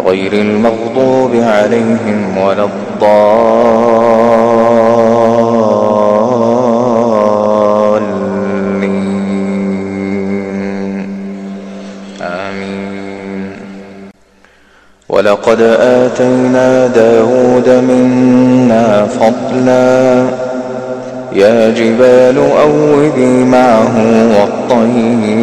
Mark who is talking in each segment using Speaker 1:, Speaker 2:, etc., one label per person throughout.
Speaker 1: غير المغضوب عليهم ولا الضالين. آمين. ولقد آتينا داود منا فضلا. يا جبال أوبي معه والطير.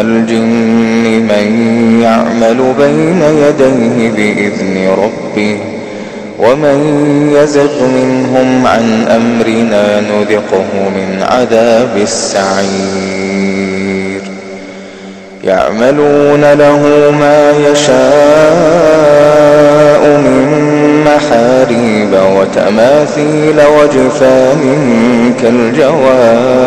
Speaker 1: الجن من يعمل بين يديه بإذن ربه ومن يزغ منهم عن أمرنا نذقه من عذاب السعير. يعملون له ما يشاء من محاريب وتماثيل وجفان كالجواب.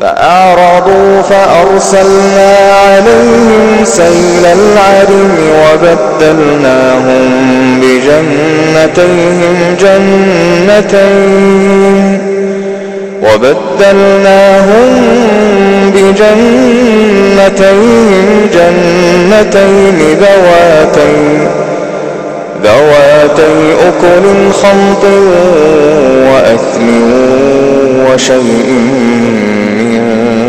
Speaker 1: فأعرضوا فأرسلنا عليهم سيل العرم وبدلناهم بجنتيهم جنتين وبدلناهم بجنتين جنتين ذواتي ذواتي أكل خمط وأثل وشيء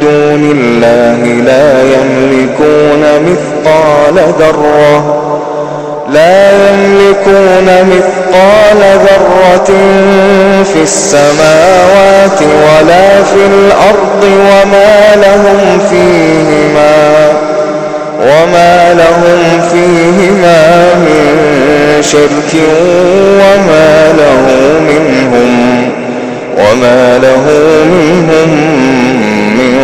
Speaker 1: دون الله لا يملكون مثقال ذرة لا يملكون مثقال ذرة في السماوات ولا في الأرض وما لهم فيهما وما لهم فيهما من شرك وما له منهم وما له منهم من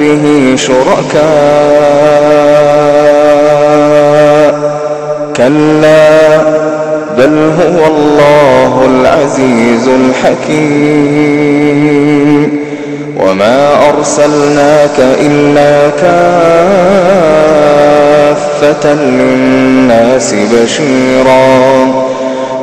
Speaker 1: به شركاء. كلا بل هو الله العزيز الحكيم. وما أرسلناك إلا كافة للناس بشيرا.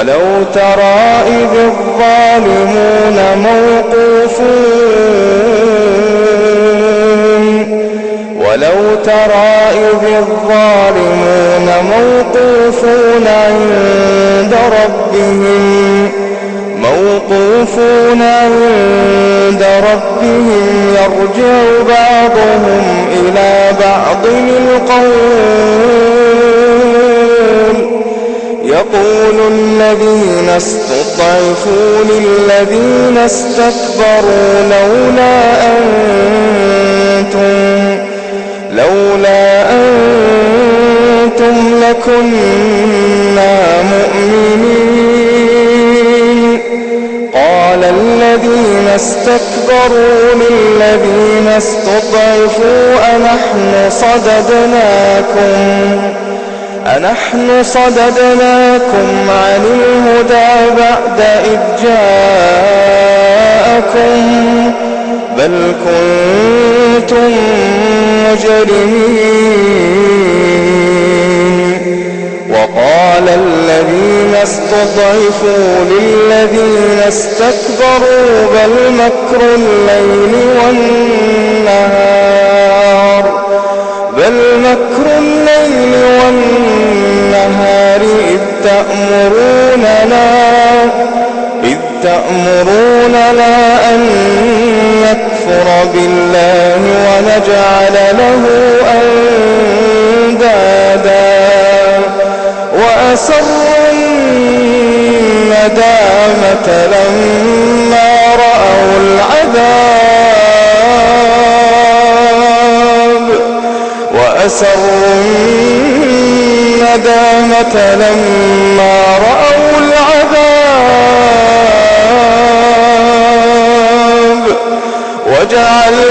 Speaker 1: ولو ترى إذ الظالمون موقوفون. ولو ترى إذ الظالمون موقوفون عند ربهم موقوفون عند ربهم يرجع بعضهم إلى بعض القول. يقول الذين استضعفوا للذين استكبروا لولا أنتم لولا أنتم لكنا مؤمنين. قال الذين استكبروا للذين استضعفوا أنحن صددناكم؟ أنحن صددناكم عن الهدى بعد إذ جاءكم بل كنتم مجرمين. وقال الذين استضعفوا للذين استكبروا بل مكر الليل وأسروا الندامة لما رأوا العذاب وأسروا الندامة لما رأوا العذاب وجعلنا